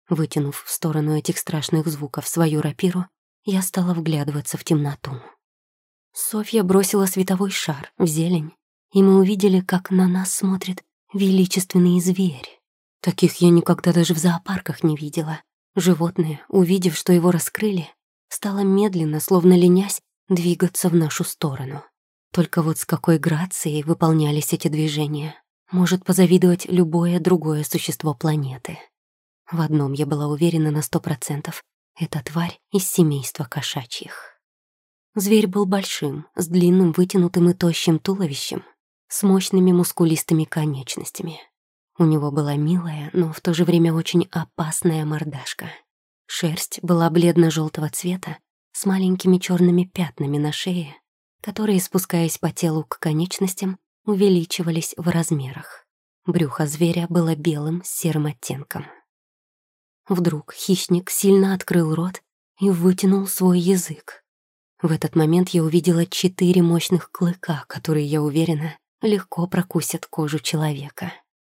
Вытянув в сторону этих страшных звуков свою рапиру, я стала вглядываться в темноту. Софья бросила световой шар в зелень, и мы увидели, как на нас смотрит величественный зверь. Таких я никогда даже в зоопарках не видела. Животное, увидев, что его раскрыли, стало медленно, словно ленясь, двигаться в нашу сторону. Только вот с какой грацией выполнялись эти движения, может позавидовать любое другое существо планеты. В одном я была уверена на сто процентов. Это тварь из семейства кошачьих. Зверь был большим, с длинным вытянутым и тощим туловищем, с мощными мускулистыми конечностями. У него была милая, но в то же время очень опасная мордашка. Шерсть была бледно желтого цвета, с маленькими черными пятнами на шее, которые, спускаясь по телу к конечностям, увеличивались в размерах. Брюхо зверя было белым с серым оттенком. Вдруг хищник сильно открыл рот и вытянул свой язык. В этот момент я увидела четыре мощных клыка, которые, я уверена, легко прокусят кожу человека.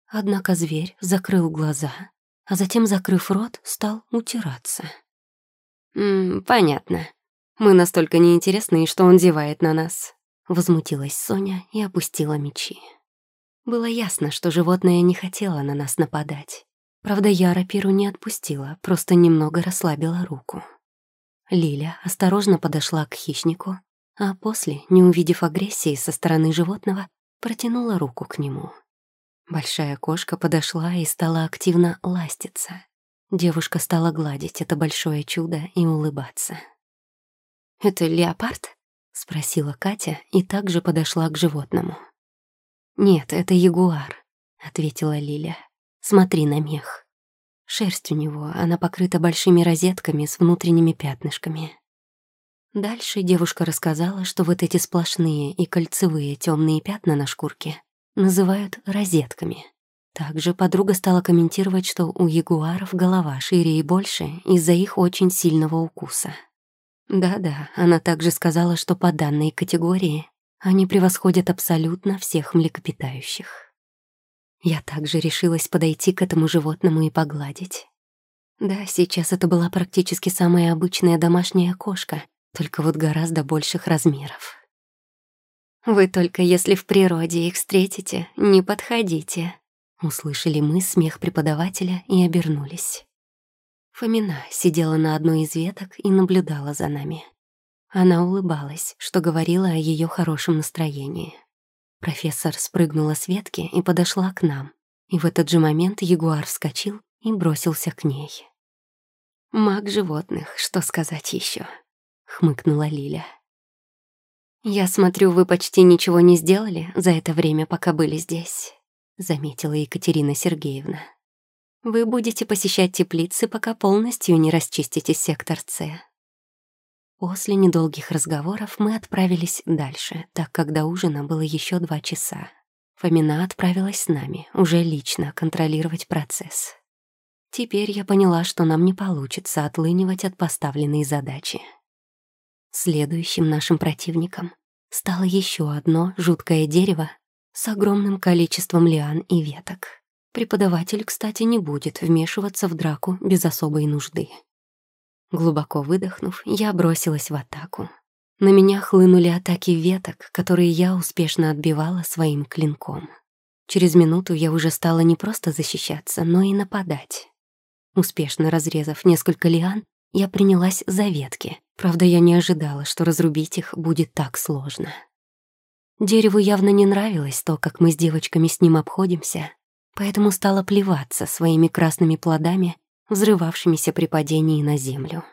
Однако зверь закрыл глаза, а затем, закрыв рот, стал утираться. «М -м, «Понятно. Мы настолько неинтересны, что он зевает на нас», — возмутилась Соня и опустила мечи. Было ясно, что животное не хотело на нас нападать. Правда, я рапиру не отпустила, просто немного расслабила руку. Лиля осторожно подошла к хищнику, а после, не увидев агрессии со стороны животного, протянула руку к нему. Большая кошка подошла и стала активно ластиться. Девушка стала гладить это большое чудо и улыбаться. «Это леопард?» — спросила Катя и также подошла к животному. «Нет, это ягуар», — ответила Лиля. Смотри на мех. Шерсть у него, она покрыта большими розетками с внутренними пятнышками. Дальше девушка рассказала, что вот эти сплошные и кольцевые темные пятна на шкурке называют розетками. Также подруга стала комментировать, что у ягуаров голова шире и больше из-за их очень сильного укуса. Да-да, она также сказала, что по данной категории они превосходят абсолютно всех млекопитающих. Я также решилась подойти к этому животному и погладить. Да, сейчас это была практически самая обычная домашняя кошка, только вот гораздо больших размеров. «Вы только если в природе их встретите, не подходите», — услышали мы смех преподавателя и обернулись. Фомина сидела на одной из веток и наблюдала за нами. Она улыбалась, что говорило о ее хорошем настроении. Профессор спрыгнула с ветки и подошла к нам. И в этот же момент ягуар вскочил и бросился к ней. «Маг животных, что сказать еще? Хмыкнула Лиля. «Я смотрю, вы почти ничего не сделали за это время, пока были здесь», — заметила Екатерина Сергеевна. «Вы будете посещать теплицы, пока полностью не расчистите сектор С. После недолгих разговоров мы отправились дальше, так как до ужина было еще два часа. Фомина отправилась с нами, уже лично контролировать процесс. Теперь я поняла, что нам не получится отлынивать от поставленной задачи. Следующим нашим противником стало еще одно жуткое дерево с огромным количеством лиан и веток. Преподаватель, кстати, не будет вмешиваться в драку без особой нужды. Глубоко выдохнув, я бросилась в атаку. На меня хлынули атаки веток, которые я успешно отбивала своим клинком. Через минуту я уже стала не просто защищаться, но и нападать. Успешно разрезав несколько лиан, я принялась за ветки. Правда, я не ожидала, что разрубить их будет так сложно. Дереву явно не нравилось то, как мы с девочками с ним обходимся, поэтому стала плеваться своими красными плодами взрывавшимися при падении на землю.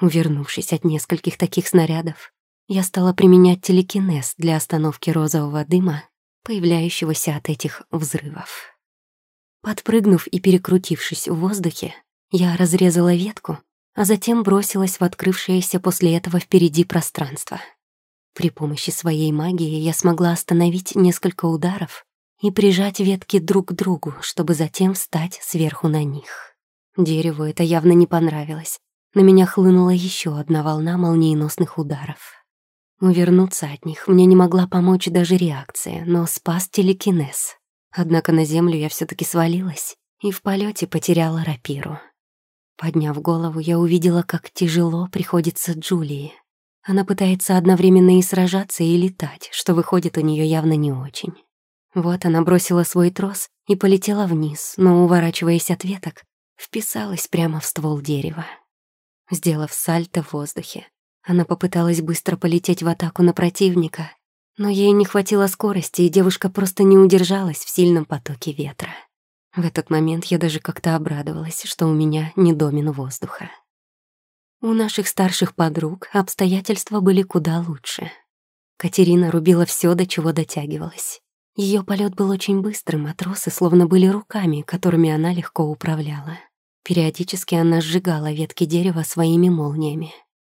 Увернувшись от нескольких таких снарядов, я стала применять телекинез для остановки розового дыма, появляющегося от этих взрывов. Подпрыгнув и перекрутившись в воздухе, я разрезала ветку, а затем бросилась в открывшееся после этого впереди пространство. При помощи своей магии я смогла остановить несколько ударов и прижать ветки друг к другу, чтобы затем встать сверху на них. Дереву это явно не понравилось. На меня хлынула еще одна волна молниеносных ударов. Увернуться от них мне не могла помочь даже реакция, но спас телекинез. Однако на землю я все таки свалилась и в полете потеряла рапиру. Подняв голову, я увидела, как тяжело приходится Джулии. Она пытается одновременно и сражаться, и летать, что выходит у нее явно не очень. Вот она бросила свой трос и полетела вниз, но, уворачиваясь от веток, вписалась прямо в ствол дерева. Сделав сальто в воздухе, она попыталась быстро полететь в атаку на противника, но ей не хватило скорости, и девушка просто не удержалась в сильном потоке ветра. В этот момент я даже как-то обрадовалась, что у меня не домен воздуха. У наших старших подруг обстоятельства были куда лучше. Катерина рубила все, до чего дотягивалась. Ее полет был очень быстрым, а тросы словно были руками, которыми она легко управляла. Периодически она сжигала ветки дерева своими молниями.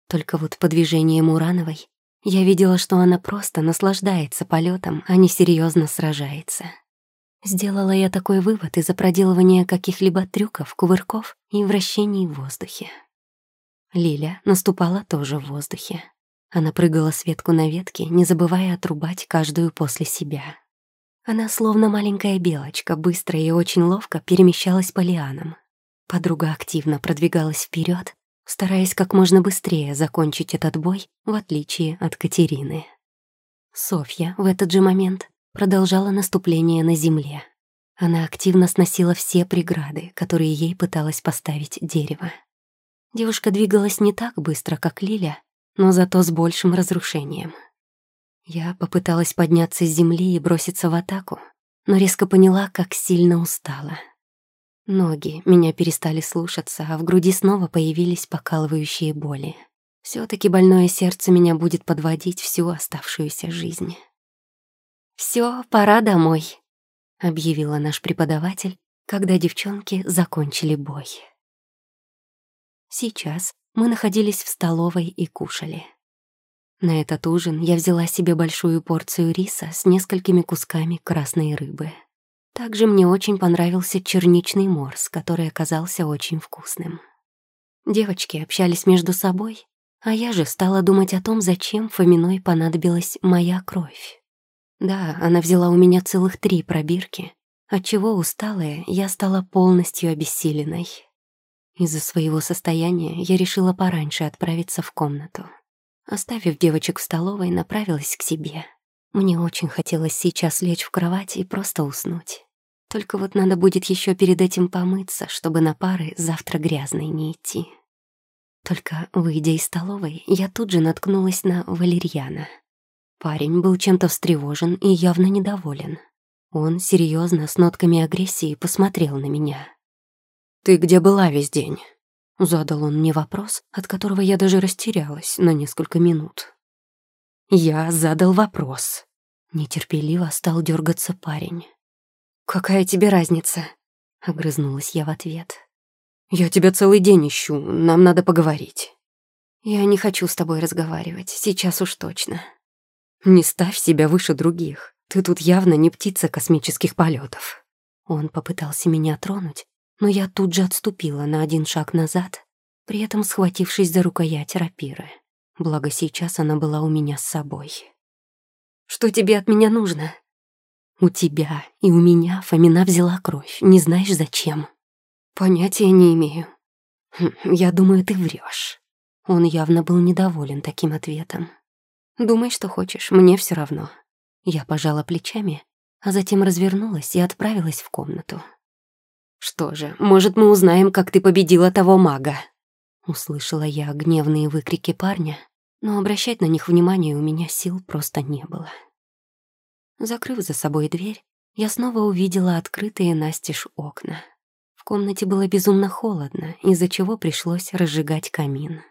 Только вот по движениям Урановой я видела, что она просто наслаждается полетом, а не серьезно сражается. Сделала я такой вывод из-за проделывания каких-либо трюков, кувырков и вращений в воздухе. Лиля наступала тоже в воздухе. Она прыгала с ветку на ветке, не забывая отрубать каждую после себя. Она, словно маленькая белочка, быстро и очень ловко перемещалась по лианам. Подруга активно продвигалась вперед, стараясь как можно быстрее закончить этот бой, в отличие от Катерины. Софья в этот же момент продолжала наступление на земле. Она активно сносила все преграды, которые ей пыталась поставить дерево. Девушка двигалась не так быстро, как Лиля, но зато с большим разрушением. Я попыталась подняться с земли и броситься в атаку, но резко поняла, как сильно устала. Ноги меня перестали слушаться, а в груди снова появились покалывающие боли. все таки больное сердце меня будет подводить всю оставшуюся жизнь. Все, пора домой», — объявила наш преподаватель, когда девчонки закончили бой. Сейчас мы находились в столовой и кушали. На этот ужин я взяла себе большую порцию риса с несколькими кусками красной рыбы. Также мне очень понравился черничный морс, который оказался очень вкусным. Девочки общались между собой, а я же стала думать о том, зачем Фоминой понадобилась моя кровь. Да, она взяла у меня целых три пробирки, отчего усталая я стала полностью обессиленной. Из-за своего состояния я решила пораньше отправиться в комнату. Оставив девочек в столовой, направилась к себе. Мне очень хотелось сейчас лечь в кровать и просто уснуть. Только вот надо будет еще перед этим помыться, чтобы на пары завтра грязной не идти. Только выйдя из столовой, я тут же наткнулась на Валерьяна. Парень был чем-то встревожен и явно недоволен. Он серьезно с нотками агрессии посмотрел на меня. «Ты где была весь день?» Задал он мне вопрос, от которого я даже растерялась на несколько минут. «Я задал вопрос». Нетерпеливо стал дергаться парень. «Какая тебе разница?» — огрызнулась я в ответ. «Я тебя целый день ищу, нам надо поговорить». «Я не хочу с тобой разговаривать, сейчас уж точно». «Не ставь себя выше других, ты тут явно не птица космических полетов. Он попытался меня тронуть, но я тут же отступила на один шаг назад, при этом схватившись за рукоять рапиры. Благо сейчас она была у меня с собой. «Что тебе от меня нужно?» У тебя и у меня Фомина взяла кровь, не знаешь зачем. Понятия не имею. Хм, я думаю, ты врешь. Он явно был недоволен таким ответом. Думай, что хочешь, мне все равно. Я пожала плечами, а затем развернулась и отправилась в комнату. «Что же, может, мы узнаем, как ты победила того мага?» Услышала я гневные выкрики парня, но обращать на них внимание у меня сил просто не было. Закрыв за собой дверь, я снова увидела открытые настежь окна. В комнате было безумно холодно, из-за чего пришлось разжигать камин.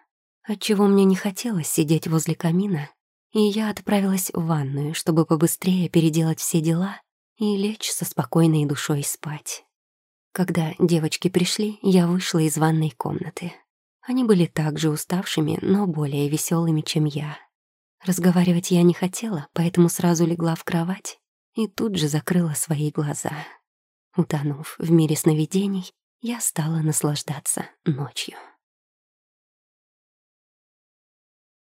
Отчего мне не хотелось сидеть возле камина, и я отправилась в ванную, чтобы побыстрее переделать все дела и лечь со спокойной душой спать. Когда девочки пришли, я вышла из ванной комнаты. Они были также уставшими, но более веселыми, чем я. Разговаривать я не хотела, поэтому сразу легла в кровать и тут же закрыла свои глаза. Утонув в мире сновидений, я стала наслаждаться ночью.